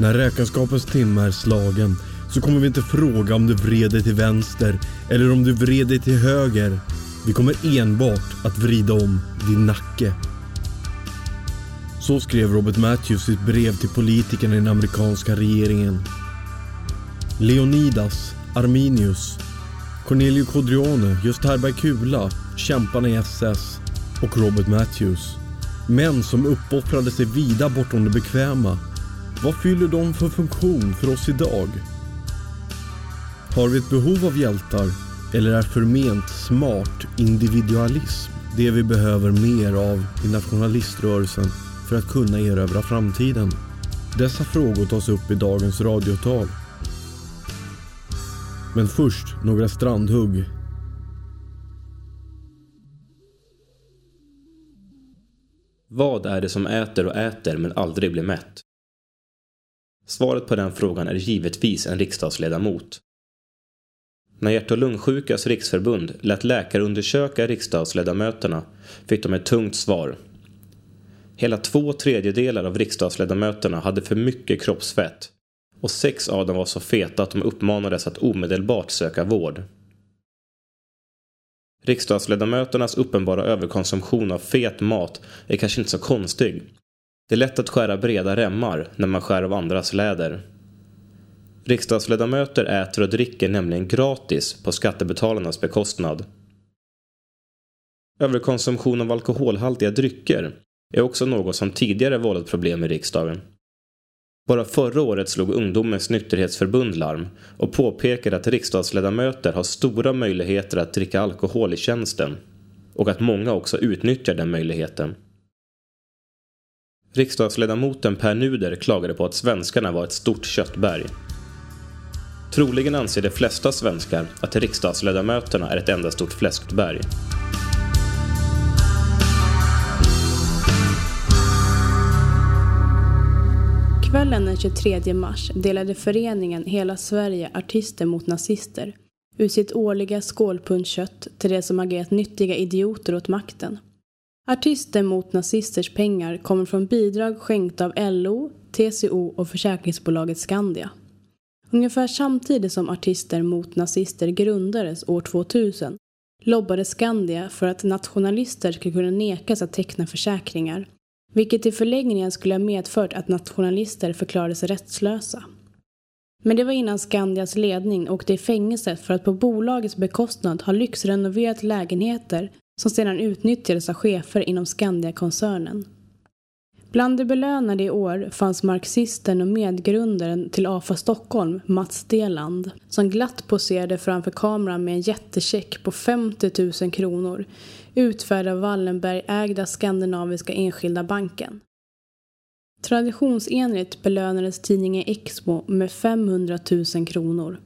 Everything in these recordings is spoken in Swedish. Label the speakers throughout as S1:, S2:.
S1: När räkenskapens timme är slagen så kommer vi inte fråga om du vred dig till vänster eller om du vred dig till höger. Vi kommer enbart att vrida om din nacke. Så skrev Robert Matthews sitt brev till politikerna i den amerikanska regeringen. Leonidas, Arminius, Cornelio Codrione, Just Herberg Kula, kämparna i SS och Robert Matthews. Män som uppoffrade sig vida bortom det bekväma. Vad fyller de för funktion för oss idag? Har vi ett behov av hjältar eller är förment smart individualism det vi behöver mer av i nationaliströrelsen för att kunna erövra framtiden? Dessa frågor tas upp i dagens radiotal. Men först några strandhugg.
S2: Vad är det som äter och äter men aldrig blir mätt? Svaret på den frågan är givetvis en riksdagsledamot. När Hjärt och lungsjukas riksförbund lät läkare undersöka riksdagsledamöterna fick de ett tungt svar. Hela två tredjedelar av riksdagsledamöterna hade för mycket kroppsfett och sex av dem var så feta att de uppmanades att omedelbart söka vård. Riksdagsledamöternas uppenbara överkonsumtion av fet mat är kanske inte så konstig. Det är lätt att skära breda remmar när man skär av andras läder. Riksdagsledamöter äter och dricker nämligen gratis på skattebetalarnas bekostnad. Överkonsumtion av alkoholhaltiga drycker är också något som tidigare vållat problem i riksdagen. Bara förra året slog Ungdomens nykterhetsförbund larm och påpekade att riksdagsledamöter har stora möjligheter att dricka alkohol i tjänsten och att många också utnyttjar den möjligheten. Riksdagsledamoten Per Nuder klagade på att svenskarna var ett stort köttberg. Troligen anser de flesta svenskar att riksdagsledamöterna är ett enda stort fläskberg.
S3: Kvällen den 23 mars delade föreningen Hela Sverige Artister mot Nazister ut sitt årliga skålpundkött till de som agerat nyttiga idioter åt makten. Artister mot nazisters pengar kommer från bidrag skänkta av LO, TCO och försäkringsbolaget Skandia. Ungefär samtidigt som Artister mot nazister grundades år 2000 lobbade Skandia för att nationalister skulle kunna nekas att teckna försäkringar vilket i förlängningen skulle ha medfört att nationalister förklarades rättslösa. Men det var innan Skandias ledning åkte i fängelse för att på bolagets bekostnad ha lyxrenoverat lägenheter som sedan utnyttjades av chefer inom Skandia-koncernen. Bland de belönade i år fanns marxisten och medgrundaren till AFA Stockholm, Mats Deland, som glatt poserade framför kameran med en jättecheck på 50 000 kronor utfärdad av Wallenberg-ägda Skandinaviska Enskilda Banken. Traditionsenligt belönades tidningen Expo med 500 000 kronor.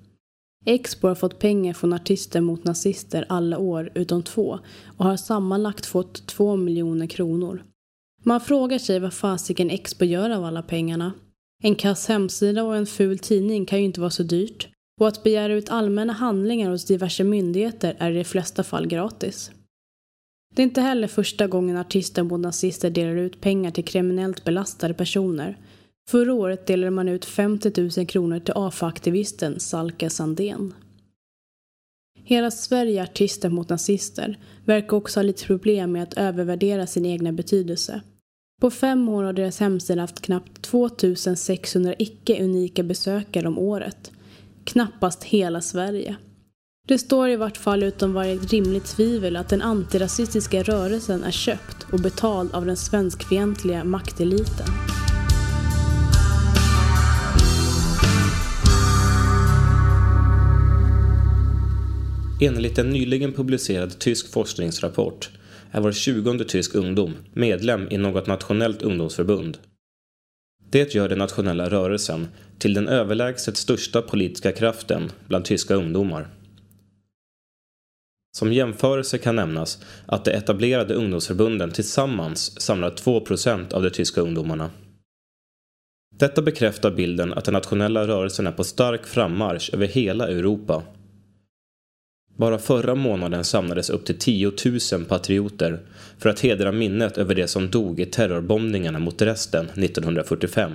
S3: Expo har fått pengar från artister mot nazister alla år utom två och har sammanlagt fått 2 miljoner kronor. Man frågar sig vad fasiken Expo gör av alla pengarna. En kass hemsida och en ful tidning kan ju inte vara så dyrt. Och att begära ut allmänna handlingar hos diverse myndigheter är i de flesta fall gratis. Det är inte heller första gången artister mot nazister delar ut pengar till kriminellt belastade personer. Förra året delade man ut 50 000 kronor till AFA-aktivisten Salka Sandén. Hela Sverige artister mot nazister verkar också ha lite problem med att övervärdera sin egna betydelse. På fem år har deras hemsida haft knappt 2600 icke-unika besökare om året. Knappast hela Sverige. Det står i vart fall utom varje rimligt tvivel att den antirasistiska rörelsen är köpt och betald av den svenskfientliga makteliten.
S2: Enligt en nyligen publicerad tysk forskningsrapport är var tjugonde tysk ungdom medlem i något nationellt ungdomsförbund. Det gör den nationella rörelsen till den överlägset största politiska kraften bland tyska ungdomar. Som jämförelse kan nämnas att de etablerade ungdomsförbunden tillsammans samlar 2% av de tyska ungdomarna. Detta bekräftar bilden att den nationella rörelsen är på stark frammarsch över hela Europa. Bara förra månaden samlades upp till 10 000 patrioter för att hedra minnet över de som dog i terrorbombningarna mot Resten 1945.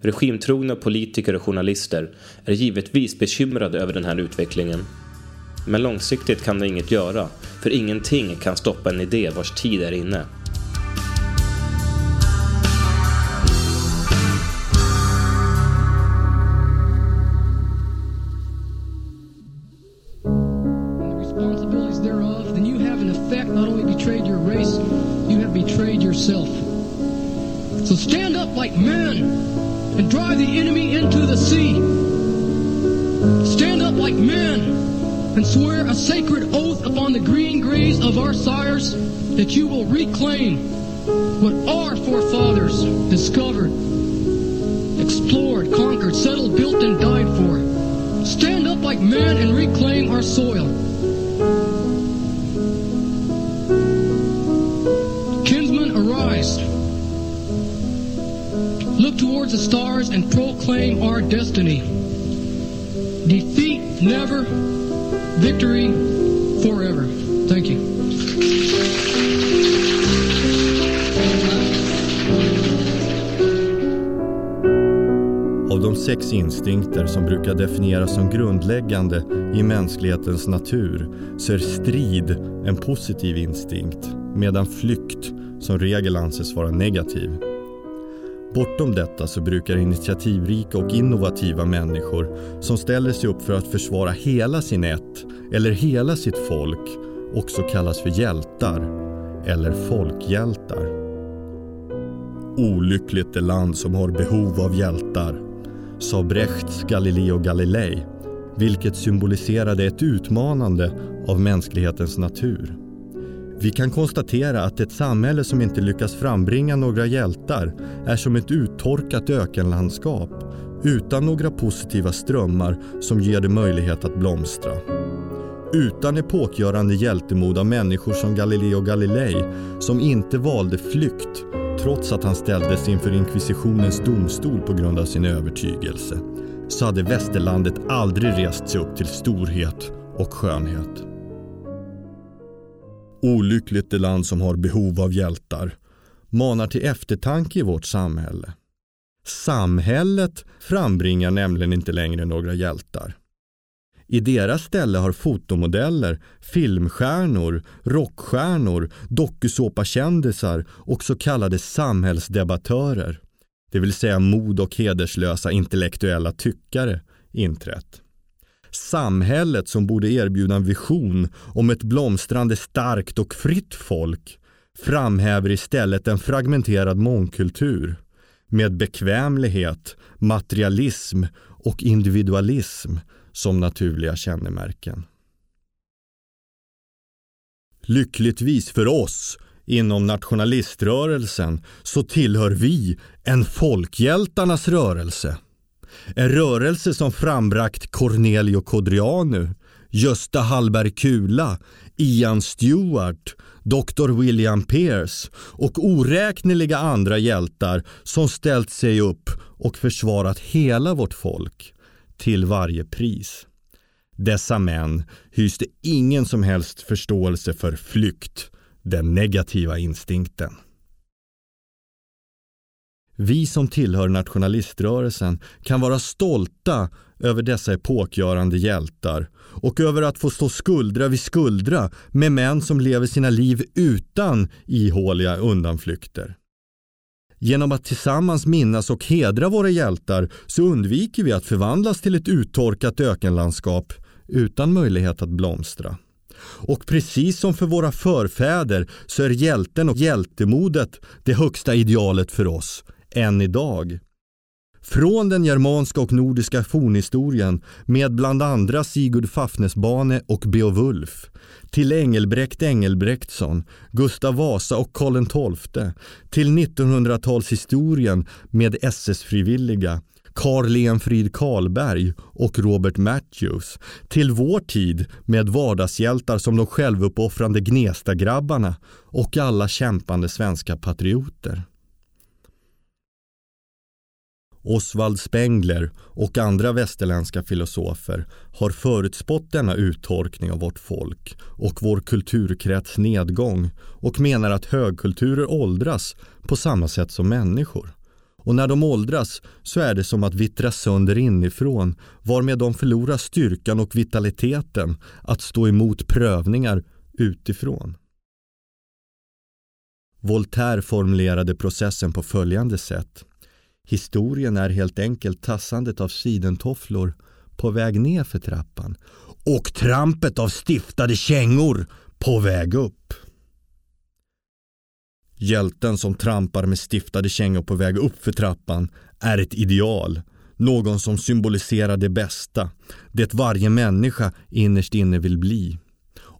S2: Regimtrogna politiker och journalister är givetvis bekymrade över den här utvecklingen. Men långsiktigt kan de inget göra, för ingenting kan stoppa en idé vars tid är inne.
S4: And swear a sacred oath upon the green graves of our sires that you will reclaim what our forefathers discovered, explored, conquered, settled, built, and died for. Stand up like men and reclaim our soil. Kinsmen, arise. Look towards the stars and proclaim our destiny. Defeat never, victory forever. Thank you.
S5: Av de sex instinkter som brukar definieras som grundläggande i mänsklighetens natur så är strid en positiv instinkt medan flykt som regel anses vara negativ. Bortom detta så brukar initiativrika och innovativa människor som ställer sig upp för att försvara hela sin ett eller hela sitt folk också kallas för hjältar eller folkhjältar. Olyckligt det land som har behov av hjältar, sa Brechts Galileo Galilei, vilket symboliserade ett utmanande av mänsklighetens natur. Vi kan konstatera att ett samhälle som inte lyckas frambringa några hjältar är som ett uttorkat ökenlandskap utan några positiva strömmar som ger det möjlighet att blomstra. Utan epokgörande hjältemod av människor som Galileo Galilei som inte valde flykt trots att han ställdes inför inkvisitionens domstol på grund av sin övertygelse så hade västerlandet aldrig rest sig upp till storhet och skönhet. Olyckligt det land som har behov av hjältar manar till eftertanke i vårt samhälle. Samhället frambringar nämligen inte längre några hjältar. I deras ställe har fotomodeller, filmstjärnor, rockstjärnor, dokusåpakändisar och så kallade samhällsdebattörer, det vill säga mod och hederslösa intellektuella tyckare, inträtt. Samhället som borde erbjuda en vision om ett blomstrande starkt och fritt folk framhäver istället en fragmenterad mångkultur med bekvämlighet, materialism och individualism som naturliga kännemärken. Lyckligtvis för oss inom nationaliströrelsen så tillhör vi en folkhjältarnas rörelse. En rörelse som frambragt Cornelio Codrianu, Gösta Hallberg Kula, Ian Stewart, Dr. William Pierce och oräkneliga andra hjältar som ställt sig upp och försvarat hela vårt folk till varje pris. Dessa män hyste ingen som helst förståelse för flykt, den negativa instinkten. Vi som tillhör nationaliströrelsen kan vara stolta över dessa epokgörande hjältar och över att få stå skuldra vid skuldra med män som lever sina liv utan ihåliga undanflykter. Genom att tillsammans minnas och hedra våra hjältar så undviker vi att förvandlas till ett uttorkat ökenlandskap utan möjlighet att blomstra. Och precis som för våra förfäder så är hjälten och hjältemodet det högsta idealet för oss än idag. Från den germanska och nordiska fornhistorien med bland andra Sigurd Fafnesbane och Beowulf till Engelbrekt Engelbrektsson, Gustav Vasa och Karl XII till 1900-talshistorien med SS-frivilliga Carl Lenfrid Karlberg och Robert Matthews till vår tid med vardagshjältar som de självuppoffrande Gnestagrabbarna och alla kämpande svenska patrioter. Oswald Spengler och andra västerländska filosofer har förutspått denna uttorkning av vårt folk och vår kulturkrets nedgång och menar att högkulturer åldras på samma sätt som människor. Och när de åldras så är det som att vittra sönder inifrån varmed de förlorar styrkan och vitaliteten att stå emot prövningar utifrån. Voltaire formulerade processen på följande sätt. Historien är helt enkelt tassandet av sidentofflor på väg ner för trappan och trampet av stiftade kängor på väg upp. Hjälten som trampar med stiftade kängor på väg upp för trappan är ett ideal. Någon som symboliserar det bästa, det varje människa innerst inne vill bli.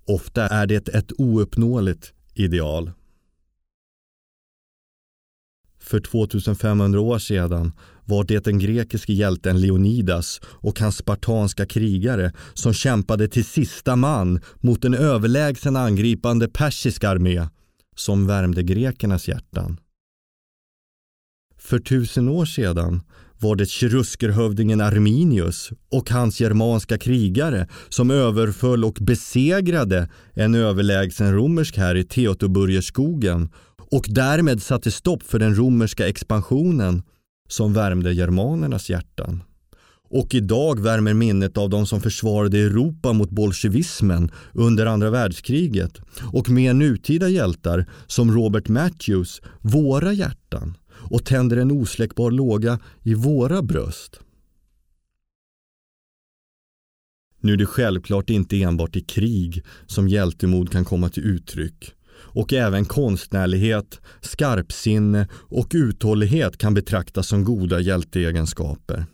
S5: Ofta är det ett ouppnåeligt ideal. För 2500 år sedan var det den grekiske hjälten Leonidas och hans spartanska krigare som kämpade till sista man mot en överlägsen angripande persisk armé som värmde grekernas hjärtan. För tusen år sedan var det keruskerhövdingen Arminius och hans germanska krigare som överföll och besegrade en överlägsen romersk här i Teotoburgerskogen och därmed satte stopp för den romerska expansionen som värmde germanernas hjärtan. Och idag värmer minnet av de som försvarade Europa mot bolsjevismen under andra världskriget och mer nutida hjältar som Robert Matthews våra hjärtan och tänder en osläckbar låga i våra bröst. Nu är det självklart inte enbart i krig som hjältemod kan komma till uttryck och även konstnärlighet, skarpsinne och uthållighet kan betraktas som goda hjälteegenskaper.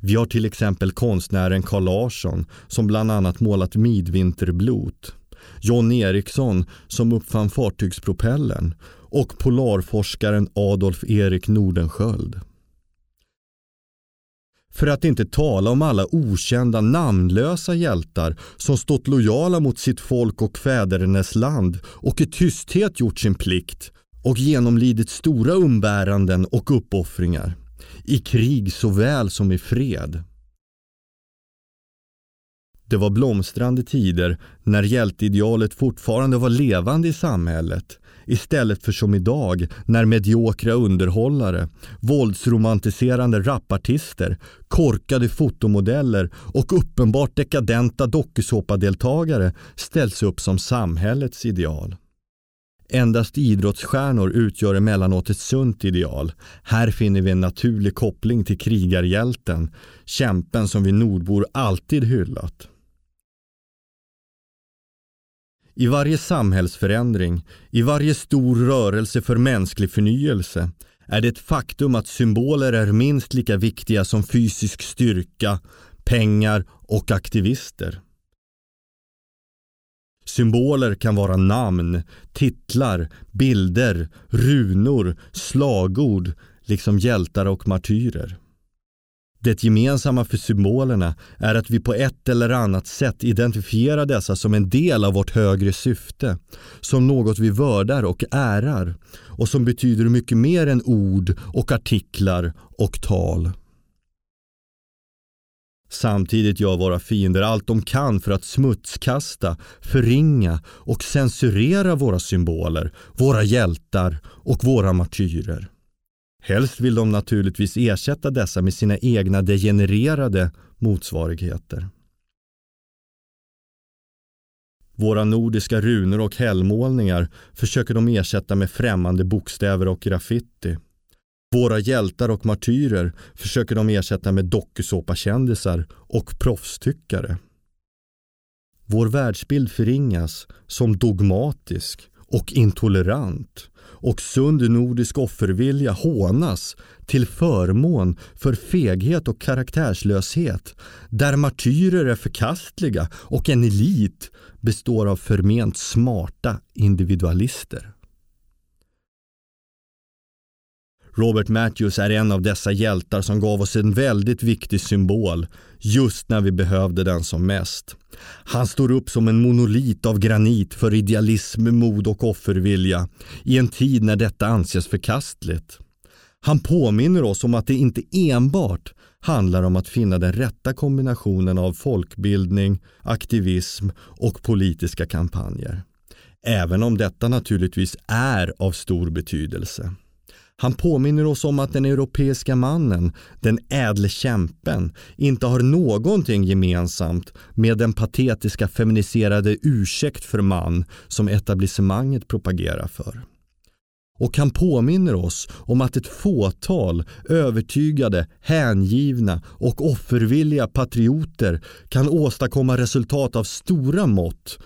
S5: Vi har till exempel konstnären Carl Larsson som bland annat målat Midvinterblot. John Eriksson som uppfann fartygspropellern och polarforskaren Adolf Erik Nordenskjöld. För att inte tala om alla okända namnlösa hjältar som stått lojala mot sitt folk och fädernes land och i tysthet gjort sin plikt och genomlidit stora umbäranden och uppoffringar i krig såväl som i fred. Det var blomstrande tider när hjälteidealet fortfarande var levande i samhället istället för som idag när mediokra underhållare, våldsromantiserande rapartister, korkade fotomodeller och uppenbart dekadenta dokusåpadeltagare ställs upp som samhällets ideal. Endast idrottsstjärnor utgör emellanåt ett sunt ideal. Här finner vi en naturlig koppling till krigarhjälten, kämpen som vi nordbor alltid hyllat. I varje samhällsförändring, i varje stor rörelse för mänsklig förnyelse är det ett faktum att symboler är minst lika viktiga som fysisk styrka, pengar och aktivister. Symboler kan vara namn, titlar, bilder, runor, slagord, liksom hjältar och martyrer. Det gemensamma för symbolerna är att vi på ett eller annat sätt identifierar dessa som en del av vårt högre syfte, som något vi vördar och ärar och som betyder mycket mer än ord och artiklar och tal. Samtidigt gör våra fiender allt de kan för att smutskasta, förringa och censurera våra symboler, våra hjältar och våra martyrer. Helst vill de naturligtvis ersätta dessa med sina egna degenererade motsvarigheter. Våra nordiska runor och hällmålningar försöker de ersätta med främmande bokstäver och graffiti. Våra hjältar och martyrer försöker de ersätta med dokusåpakändisar och proffstyckare. Vår världsbild förringas som dogmatisk och intolerant och sund nordisk offervilja hånas till förmån för feghet och karaktärslöshet där martyrer är förkastliga och en elit består av förment smarta individualister. Robert Matthews är en av dessa hjältar som gav oss en väldigt viktig symbol just när vi behövde den som mest. Han står upp som en monolit av granit för idealism, mod och offervilja i en tid när detta anses förkastligt. Han påminner oss om att det inte enbart handlar om att finna den rätta kombinationen av folkbildning, aktivism och politiska kampanjer. Även om detta naturligtvis är av stor betydelse. Han påminner oss om att den europeiska mannen, den ädle kämpen, inte har någonting gemensamt med den patetiska feminiserade ursäkt för man som etablissemanget propagerar för. Och han påminner oss om att ett fåtal övertygade, hängivna och offervilliga patrioter kan åstadkomma resultat av stora mått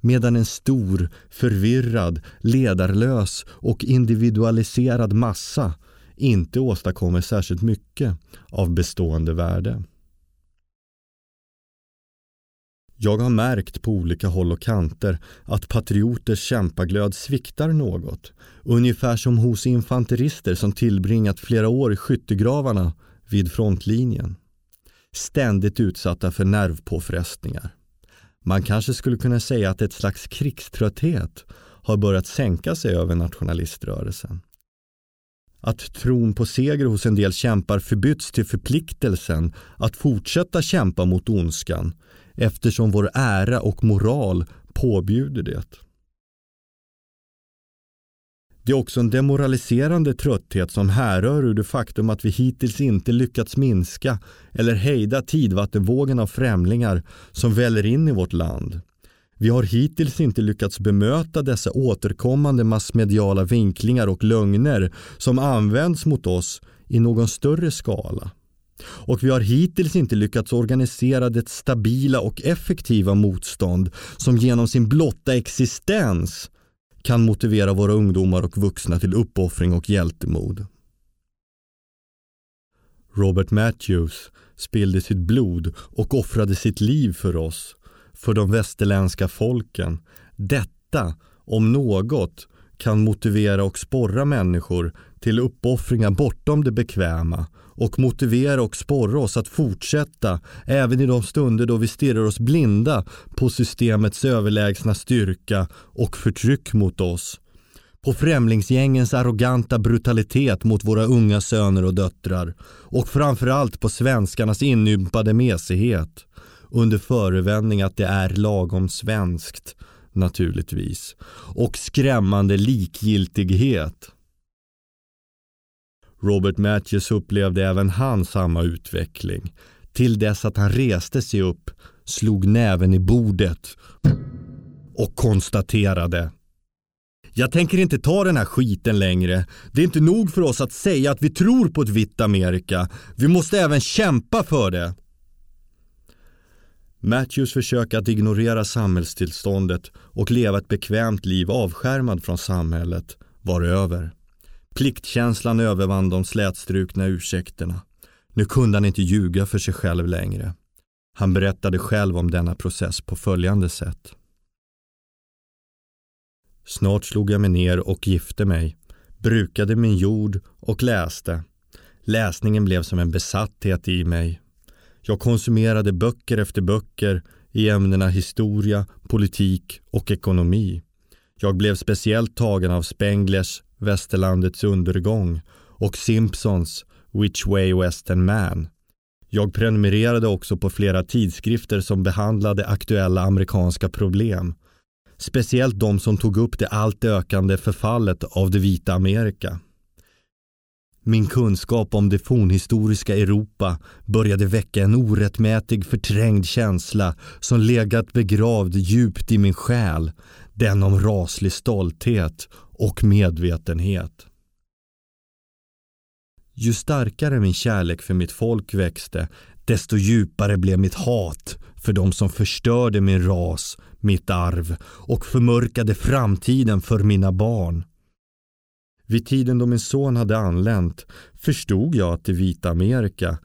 S5: medan en stor, förvirrad, ledarlös och individualiserad massa inte åstadkommer särskilt mycket av bestående värde. Jag har märkt på olika håll och kanter att patrioters kämpaglöd sviktar något. Ungefär som hos infanterister som tillbringat flera år i skyttegravarna vid frontlinjen. Ständigt utsatta för nervpåfrestningar. Man kanske skulle kunna säga att ett slags krigströtthet har börjat sänka sig över nationaliströrelsen. Att tron på seger hos en del kämpar förbytts till förpliktelsen att fortsätta kämpa mot ondskan eftersom vår ära och moral påbjuder det. Det är också en demoraliserande trötthet som härrör ur det faktum att vi hittills inte lyckats minska eller hejda tidvattenvågen av främlingar som väller in i vårt land. Vi har hittills inte lyckats bemöta dessa återkommande massmediala vinklingar och lögner som används mot oss i någon större skala. Och vi har hittills inte lyckats organisera det stabila och effektiva motstånd som genom sin blotta existens kan motivera våra ungdomar och vuxna till uppoffring och hjältemod. Robert Matthews spillde sitt blod och offrade sitt liv för oss, för de västerländska folken. Detta, om något, kan motivera och sporra människor till uppoffringar bortom det bekväma och motivera och sporra oss att fortsätta även i de stunder då vi stirrar oss blinda på systemets överlägsna styrka och förtryck mot oss. På främlingsgängens arroganta brutalitet mot våra unga söner och döttrar och framförallt på svenskarnas inympade mesighet under förevändning att det är lagom svenskt naturligtvis och skrämmande likgiltighet Robert Matthews upplevde även han samma utveckling. Till dess att han reste sig upp, slog näven i bordet och konstaterade jag tänker inte ta den här skiten längre. Det är inte nog för oss att säga att vi tror på ett vitt Amerika. Vi måste även kämpa för det. Matthews försök att ignorera samhällstillståndet och leva ett bekvämt liv avskärmad från samhället var över. Pliktkänslan övervann de slätstrukna ursäkterna. Nu kunde han inte ljuga för sig själv längre. Han berättade själv om denna process på följande sätt. Snart slog jag mig ner och gifte mig, brukade min jord och läste. Läsningen blev som en besatthet i mig. Jag konsumerade böcker efter böcker i ämnena historia, politik och ekonomi. Jag blev speciellt tagen av Spenglers Västerlandets undergång och Simpsons Which Way Western Man. Jag prenumererade också på flera tidskrifter som behandlade aktuella amerikanska problem. Speciellt de som tog upp det allt ökande förfallet av det vita Amerika. Min kunskap om det fornhistoriska Europa började väcka en orättmätig förträngd känsla som legat begravd djupt i min själ, den om raslig stolthet och medvetenhet. Ju starkare min kärlek för mitt folk växte, desto djupare blev mitt hat för de som förstörde min ras, mitt arv och förmörkade framtiden för mina barn. Vid tiden då min son hade anlänt förstod jag att det vita Amerika,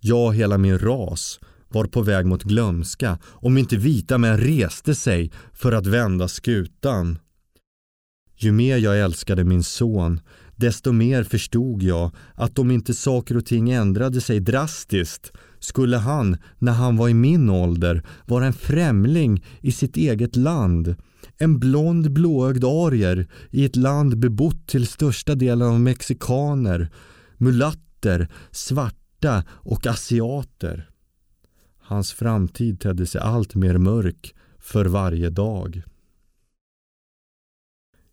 S5: jag och hela min ras, var på väg mot glömska om inte vita män reste sig för att vända skutan. Ju mer jag älskade min son, desto mer förstod jag att om inte saker och ting ändrade sig drastiskt skulle han, när han var i min ålder, vara en främling i sitt eget land. En blond blåögd arier i ett land bebott till största delen av mexikaner, mulatter, svarta och asiater. Hans framtid tedde sig allt mer mörk för varje dag.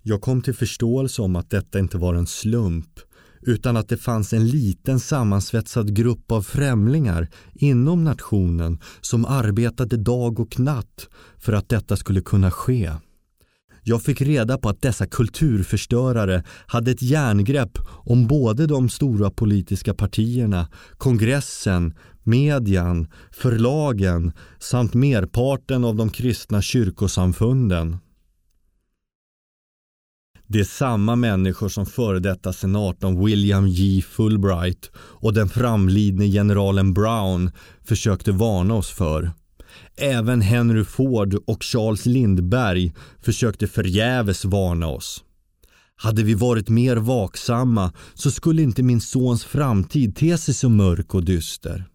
S5: Jag kom till förståelse om att detta inte var en slump utan att det fanns en liten sammansvetsad grupp av främlingar inom nationen som arbetade dag och natt för att detta skulle kunna ske. Jag fick reda på att dessa kulturförstörare hade ett järngrepp om både de stora politiska partierna, kongressen, median, förlagen samt merparten av de kristna kyrkosamfunden. Det är samma människor som före detta senatorn William J. Fulbright och den framlidne generalen Brown försökte varna oss för. Även Henry Ford och Charles Lindbergh försökte förgäves varna oss. Hade vi varit mer vaksamma så skulle inte min sons framtid te sig så mörk och dyster.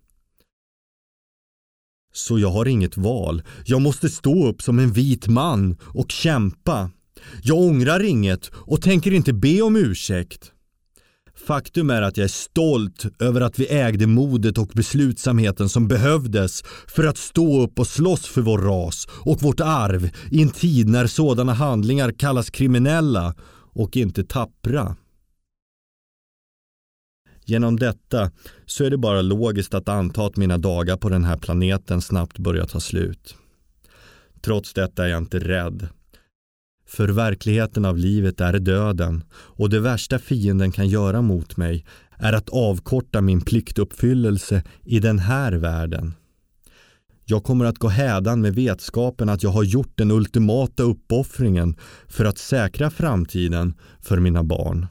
S5: Så jag har inget val. Jag måste stå upp som en vit man och kämpa. Jag ångrar inget och tänker inte be om ursäkt. Faktum är att jag är stolt över att vi ägde modet och beslutsamheten som behövdes för att stå upp och slåss för vår ras och vårt arv i en tid när sådana handlingar kallas kriminella och inte tappra. Genom detta så är det bara logiskt att anta att mina dagar på den här planeten snabbt börjar ta slut. Trots detta är jag inte rädd. För verkligheten av livet är döden och det värsta fienden kan göra mot mig är att avkorta min pliktuppfyllelse i den här världen. Jag kommer att gå hädan med vetskapen att jag har gjort den ultimata uppoffringen för att säkra framtiden för mina barn.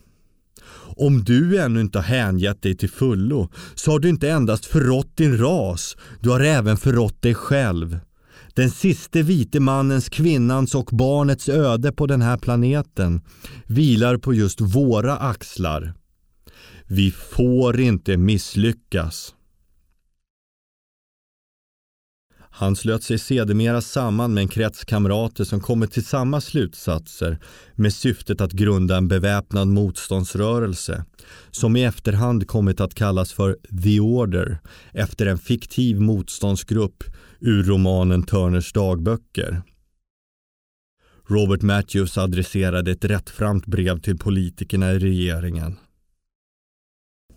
S5: Om du ännu inte har hängett dig till fullo så har du inte endast förrått din ras, du har även förrått dig själv. Den siste vite mannens, kvinnans och barnets öde på den här planeten vilar på just våra axlar. Vi får inte misslyckas. Han slöt sig sedermera samman med en krets kamrater som kommit till samma slutsatser med syftet att grunda en beväpnad motståndsrörelse som i efterhand kommit att kallas för The Order efter en fiktiv motståndsgrupp ur romanen Turners dagböcker. Robert Matthews adresserade ett rättframt brev till politikerna i regeringen.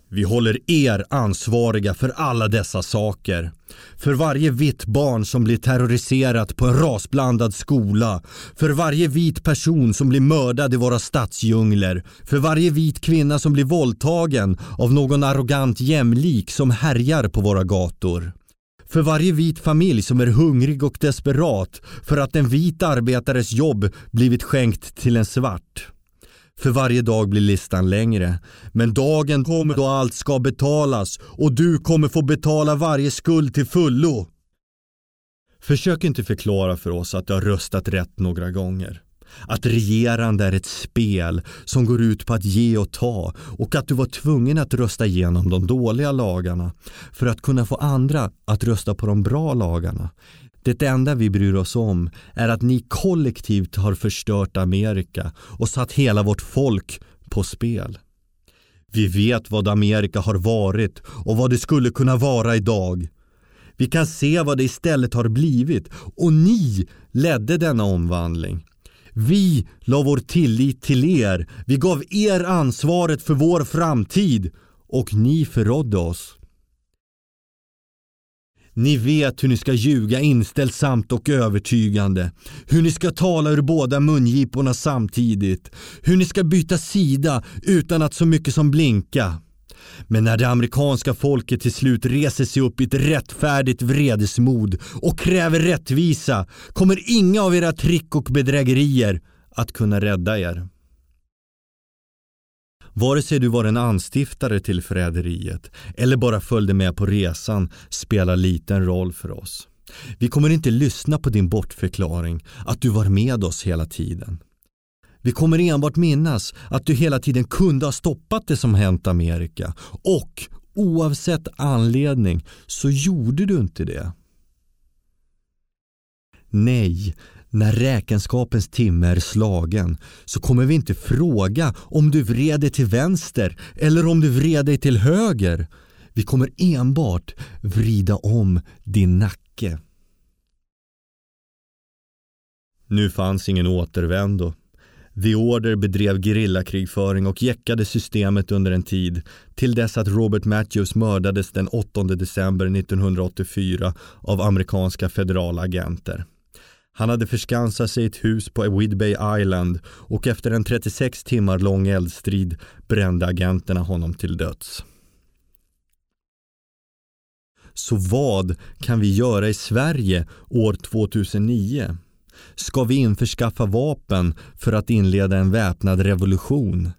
S5: Vi håller er ansvariga för alla dessa saker. För varje vitt barn som blir terroriserat på en rasblandad skola. För varje vit person som blir mördad i våra stadsdjungler. För varje vit kvinna som blir våldtagen av någon arrogant jämlik som härjar på våra gator. För varje vit familj som är hungrig och desperat för att en vit arbetares jobb blivit skänkt till en svart. För varje dag blir listan längre. Men dagen kommer då allt ska betalas och du kommer få betala varje skuld till fullo. Försök inte förklara för oss att du har röstat rätt några gånger. Att regerande är ett spel som går ut på att ge och ta och att du var tvungen att rösta igenom de dåliga lagarna för att kunna få andra att rösta på de bra lagarna. Det enda vi bryr oss om är att ni kollektivt har förstört Amerika och satt hela vårt folk på spel. Vi vet vad Amerika har varit och vad det skulle kunna vara idag. Vi kan se vad det istället har blivit och ni ledde denna omvandling. Vi la vår tillit till er. Vi gav er ansvaret för vår framtid och ni förrådde oss. Ni vet hur ni ska ljuga inställsamt och övertygande. Hur ni ska tala ur båda mungiporna samtidigt. Hur ni ska byta sida utan att så mycket som blinka. Men när det amerikanska folket till slut reser sig upp i ett rättfärdigt vredesmod och kräver rättvisa kommer inga av era trick och bedrägerier att kunna rädda er. Vare sig du var en anstiftare till förräderiet eller bara följde med på resan spelar liten roll för oss. Vi kommer inte lyssna på din bortförklaring att du var med oss hela tiden. Vi kommer enbart minnas att du hela tiden kunde ha stoppat det som hänt Amerika och oavsett anledning så gjorde du inte det. Nej, när räkenskapens timme är slagen så kommer vi inte fråga om du vred dig till vänster eller om du vred dig till höger. Vi kommer enbart vrida om din nacke. Nu fanns ingen återvändo. The Order bedrev gerillakrigföring och jäckade systemet under en tid till dess att Robert Matthews mördades den 8 december 1984 av amerikanska federala agenter. Han hade förskansat sig i ett hus på Whidbey Island och efter en 36 timmar lång eldstrid brände agenterna honom till döds. Så vad kan vi göra i Sverige år 2009? Ska vi införskaffa vapen för att inleda en väpnad revolution?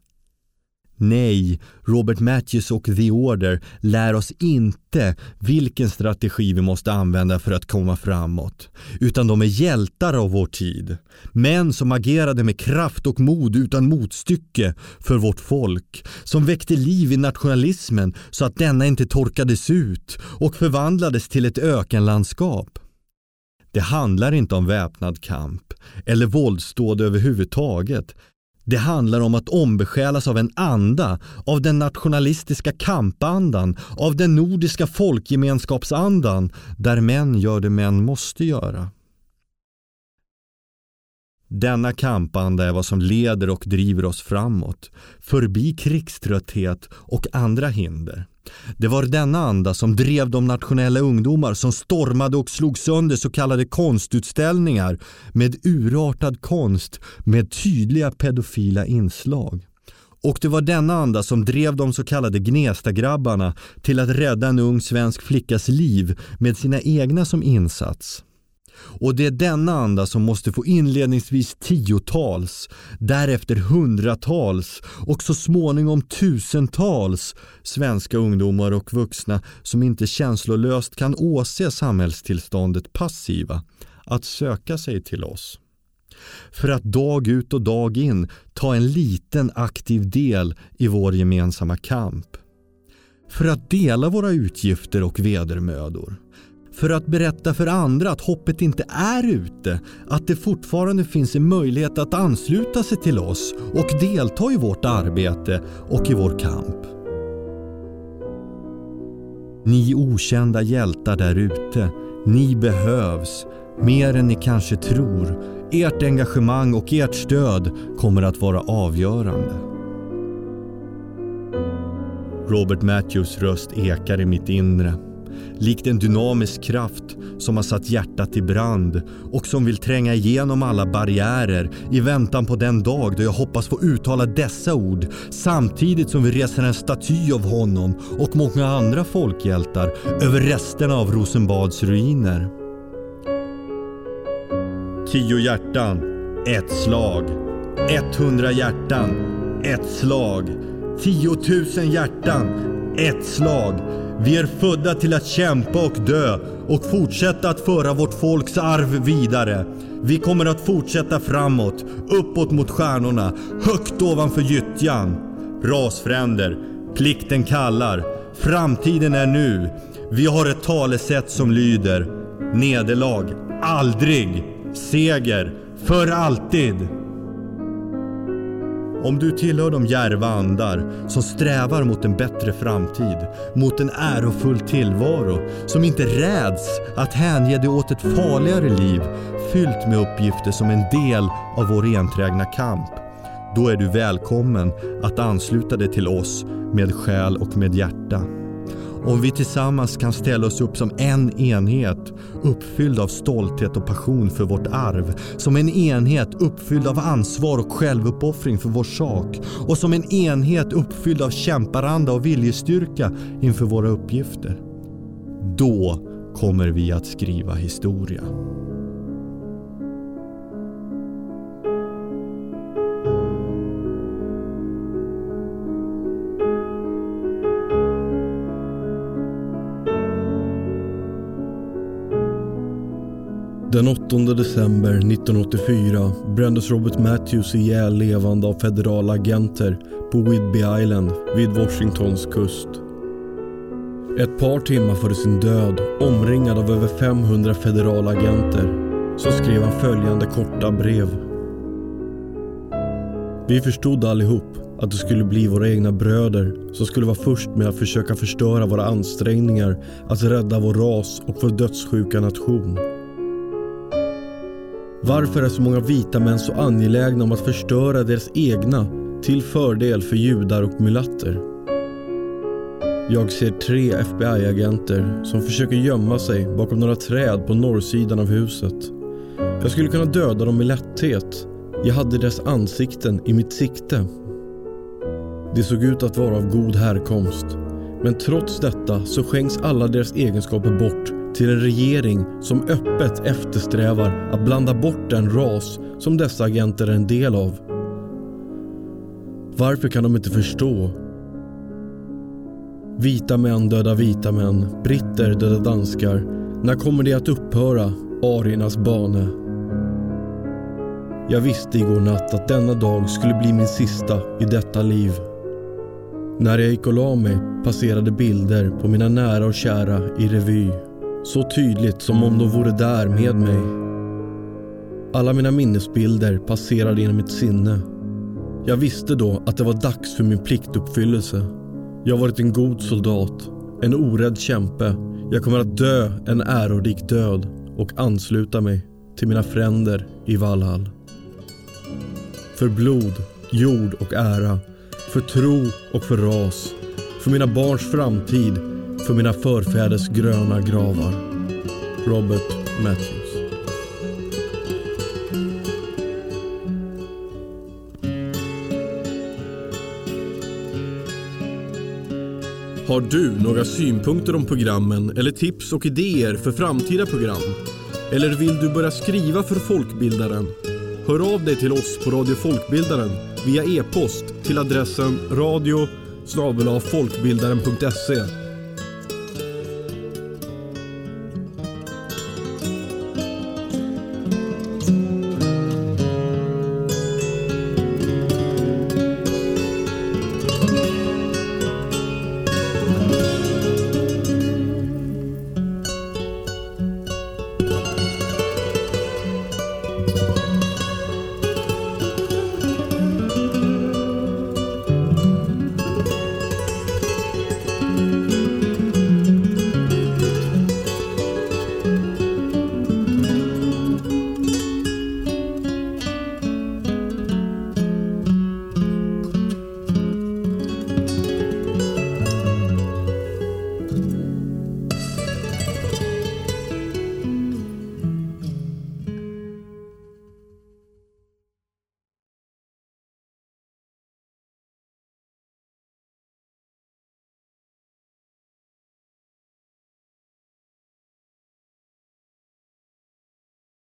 S5: Nej, Robert Matthews och The Order lär oss inte vilken strategi vi måste använda för att komma framåt. Utan de är hjältar av vår tid. Män som agerade med kraft och mod utan motstycke för vårt folk. Som väckte liv i nationalismen så att denna inte torkades ut och förvandlades till ett ökenlandskap. Det handlar inte om väpnad kamp eller våldsdåd överhuvudtaget. Det handlar om att ombesjälas av en anda, av den nationalistiska kampandan, av den nordiska folkgemenskapsandan, där män gör det män måste göra. Denna kampanda är vad som leder och driver oss framåt, förbi krigströtthet och andra hinder. Det var denna anda som drev de nationella ungdomar som stormade och slog sönder så kallade konstutställningar med urartad konst med tydliga pedofila inslag. Och det var denna anda som drev de så kallade Gnestagrabbarna till att rädda en ung svensk flickas liv med sina egna som insats. Och det är denna anda som måste få inledningsvis tiotals, därefter hundratals och så småningom tusentals svenska ungdomar och vuxna som inte känslolöst kan åse samhällstillståndet passiva att söka sig till oss. För att dag ut och dag in ta en liten aktiv del i vår gemensamma kamp. För att dela våra utgifter och vedermödor för att berätta för andra att hoppet inte är ute, att det fortfarande finns en möjlighet att ansluta sig till oss och delta i vårt arbete och i vår kamp. Ni okända hjältar där ute, ni behövs mer än ni kanske tror. Ert engagemang och ert stöd kommer att vara avgörande. Robert Matthews röst ekar i mitt inre likt en dynamisk kraft som har satt hjärtat i brand och som vill tränga igenom alla barriärer i väntan på den dag då jag hoppas få uttala dessa ord samtidigt som vi reser en staty av honom och många andra folkhjältar över resterna av Rosenbads ruiner. Tio hjärtan, ett slag. 100 hjärtan, ett slag. Tiotusen hjärtan, ett slag. Vi är födda till att kämpa och dö och fortsätta att föra vårt folks arv vidare. Vi kommer att fortsätta framåt, uppåt mot stjärnorna, högt ovanför gyttjan. Rasfränder, plikten kallar. Framtiden är nu. Vi har ett talesätt som lyder Nederlag, aldrig. Seger, för alltid. Om du tillhör de djärva andar som strävar mot en bättre framtid, mot en ärofull tillvaro, som inte räds att hänge dig åt ett farligare liv fyllt med uppgifter som en del av vår enträgna kamp, då är du välkommen att ansluta dig till oss med själ och med hjärta. Om vi tillsammans kan ställa oss upp som en enhet uppfylld av stolthet och passion för vårt arv. Som en enhet uppfylld av ansvar och självuppoffring för vår sak. Och som en enhet uppfylld av kämparanda och viljestyrka inför våra uppgifter. Då kommer vi att skriva historia.
S1: Den 8 december 1984 brändes Robert Matthews ihjäl levande av federala agenter på Whidbey Island vid Washingtons kust. Ett par timmar före sin död, omringad av över 500 federala agenter, så skrev han följande korta brev. Vi förstod allihop att det skulle bli våra egna bröder som skulle vara först med att försöka förstöra våra ansträngningar att rädda vår ras och vår dödssjuka nation. Varför är så många vita män så angelägna om att förstöra deras egna till fördel för judar och mulatter? Jag ser tre FBI-agenter som försöker gömma sig bakom några träd på norrsidan av huset. Jag skulle kunna döda dem med lätthet. Jag hade deras ansikten i mitt sikte. De såg ut att vara av god härkomst. Men trots detta så skänks alla deras egenskaper bort till en regering som öppet eftersträvar att blanda bort den ras som dessa agenter är en del av. Varför kan de inte förstå? Vita män dödar vita män, britter dödar danskar. När kommer det att upphöra, ariernas bane? Jag visste igår natt att denna dag skulle bli min sista i detta liv. När jag gick och la mig passerade bilder på mina nära och kära i revy. Så tydligt som om de vore där med mig. Alla mina minnesbilder passerade genom mitt sinne. Jag visste då att det var dags för min pliktuppfyllelse. Jag har varit en god soldat, en orädd kämpe. Jag kommer att dö en ärorik död och ansluta mig till mina fränder i Valhall. För blod, jord och ära, för tro och för ras, för mina barns framtid för mina förfäders gröna gravar. Robert Matthews. Har du några synpunkter om programmen eller tips och idéer för framtida program? Eller vill du börja skriva för Folkbildaren? Hör av dig till oss på Radio Folkbildaren via e-post till adressen radio folkbildaren.se